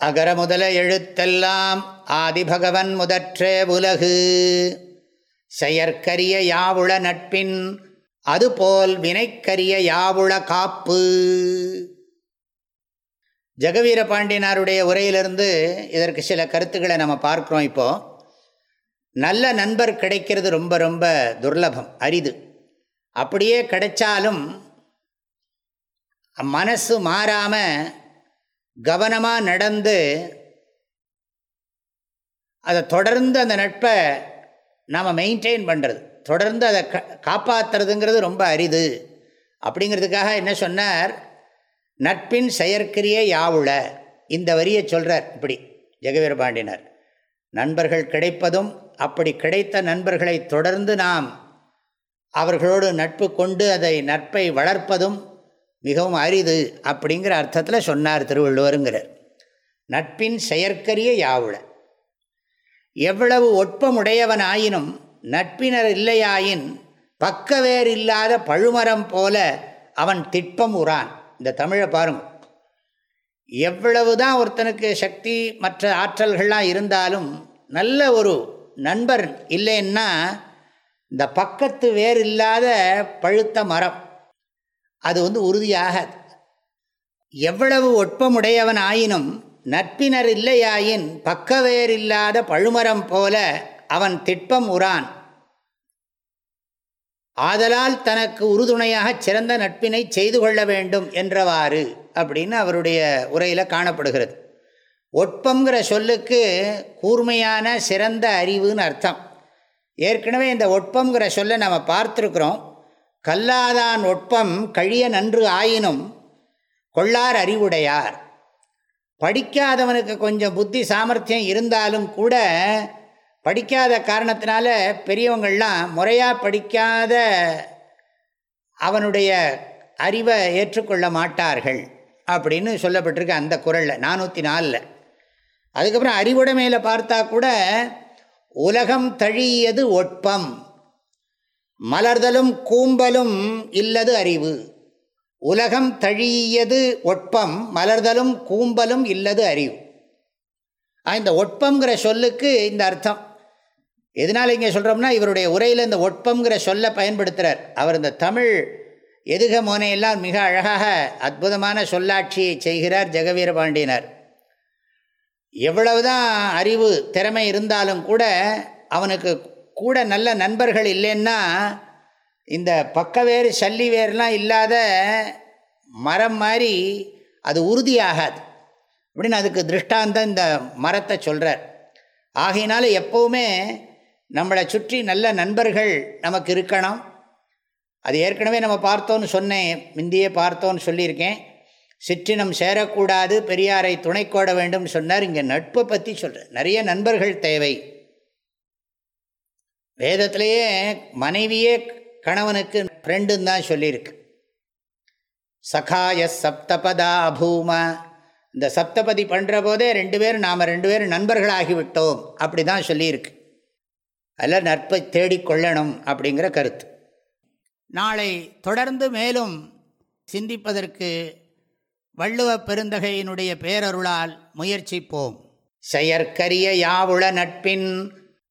அகர முதல எழுத்தெல்லாம் ஆதிபகவன் முதற்றே உலகு. செயற்கரிய யாவுள நட்பின் அதுபோல் வினைக்கரிய யாவுள காப்பு. ஜெகவீர பாண்டியனாருடைய உரையிலிருந்து இதற்கு சில கருத்துக்களை நம்ம பார்க்குறோம் இப்போது நல்ல நண்பர் கிடைக்கிறது ரொம்ப ரொம்ப துர்லபம் அரிது. அப்படியே கிடைச்சாலும் மனசு மாறாமல் கவனமாக நடந்து அதை தொடர்ந்து அந்த நட்பை நாம் மெயின்டைன் பண்ணுறது தொடர்ந்து அதை க காப்பாற்றுறதுங்கிறது ரொம்ப அரிது. அப்படிங்கிறதுக்காக என்ன சொன்னார்? நட்பின் செயற்கரிய யாவுள? இந்த வரியை சொல்கிறார் இப்படி ஜெகவீர பாண்டினர் நண்பர்கள் கிடைப்பதும் அப்படி கிடைத்த நண்பர்களை தொடர்ந்து நாம் அவர்களோடு நட்பு கொண்டு அதை நட்பை வளர்ப்பதும் மிகவும் அரிது அப்படிங்கிற அர்த்தத்தில் சொன்னார் திருவள்ளுவருங்கிறார். நட்பின் செயற்கரிய யாவுள. எவ்வளவு ஒட்பமுடையவனாயினும் நட்பினர் இல்லையாயின் பக்கவேர் இல்லாத பழுமரம் போல அவன் திட்பம் உறான். இந்த தமிழை பாருங்க. எவ்வளவு தான் ஒருத்தனுக்கு சக்தி மற்ற ஆற்றல்கள்லாம் இருந்தாலும் நல்ல ஒரு நண்பர் இல்லைன்னா இந்த பக்கத்து வேர் இல்லாத பழுத்த மரம் அது வந்து உறுதியாகாது. எவ்வளவு ஒட்பமுடையவன் ஆயினும் நட்பினர் இல்லையாயின் பக்கவேர் இல்லாத பழுமரம் போல அவன் திட்பம் உறான் ஆதலால் தனக்கு உறுதுணையாக சிறந்த நட்பினை செய்து கொள்ள வேண்டும் என்றவாறு அப்படின்னு அவருடைய உரையில் காணப்படுகிறது. ஒட்பங்கிற சொல்லுக்கு கூர்மையான சிறந்த அறிவுன்னு அர்த்தம். ஏற்கனவே இந்த ஒட்பங்கிற சொல்லை நம்ம பார்த்துருக்குறோம். கல்லாதான் ஒட்பம் கழிய நன்று ஆயினும் கொள்ளார் அறிவுடையார். படிக்காதவனுக்கு கொஞ்சம் புத்தி சாமர்த்தியம் இருந்தாலும் கூட படிக்காத காரணத்தினால பெரியவங்கள்லாம் முறையாக படிக்காத அவனுடைய அறிவை ஏற்றுக்கொள்ள மாட்டார்கள் அப்படின்னு சொல்லப்பட்டிருக்கு அந்த குரலில் நானூற்றி நாலில். அதுக்கப்புறம் அறிவுடைமையில் பார்த்தா கூட உலகம் தழியது ஒட்பம்? மலர்தலும் கூம்பலும் இல்லது அறிவு. உலகம் தழியது ஒட்பம் மலர்தலும் கூம்பலும் இல்லது அறிவு. இந்த ஒட்பங்கிற சொல்லுக்கு இந்த அர்த்தம். எதனால் இங்கே சொல்கிறோம்னா இவருடைய உரையில் இந்த ஒட்பங்கிற சொல்லை பயன்படுத்துகிறார் அவர் இந்த தமிழ் எதுக மோனையெல்லாம் மிக அழகாக அற்புதமான சொல்லாட்சியை செய்கிறார் ஜெகவீர பாண்டியனர். எவ்வளவுதான் அறிவு திறமை இருந்தாலும் கூட அவனுக்கு கூட நல்ல நண்பர்கள் இல்லைன்னா இந்த பக்கவேறு சல்லி வேர்லாம் இல்லாத மரம் மாதிரி அது உறுதியாகாது. அப்படின்னு அதுக்கு திருஷ்டாந்தம் இந்த மரத்தை சொல்கிறார் ஆகையினால எப்போவுமே நம்மளை சுற்றி நல்ல நண்பர்கள் நமக்கு இருக்கணும். அது ஏற்கனவே நம்ம பார்த்தோன்னு சொன்னேன் முந்தியே பார்த்தோன்னு சொல்லியிருக்கேன். சிற்றினம் சேரக்கூடாது பெரியாரை துணை கோட வேண்டும் சொன்னார். இங்கே நட்பை பற்றி சொல்கிறேன் நிறைய நண்பர்கள் தேவை. வேதத்திலேயே மனைவியே கணவனுக்கு ஃப்ரெண்டுன்னு தான் சொல்லியிருக்கு. சகாய சப்தபதா அபூம. இந்த சப்தபதி பண்ணுற போதே ரெண்டு பேரும் நாம் ரெண்டு பேரும் நண்பர்களாகிவிட்டோம் அப்படி தான் சொல்லியிருக்கு. அதில் நட்பை தேடிக்கொள்ளணும் அப்படிங்கிற கருத்து. நாளை தொடர்ந்து மேலும் சிந்திப்பதற்கு வள்ளுவ பெருந்தகையினுடைய பேரருளால் முயற்சிப்போம். செயற்கரிய யாவுள நட்பின்